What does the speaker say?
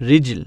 Rigel.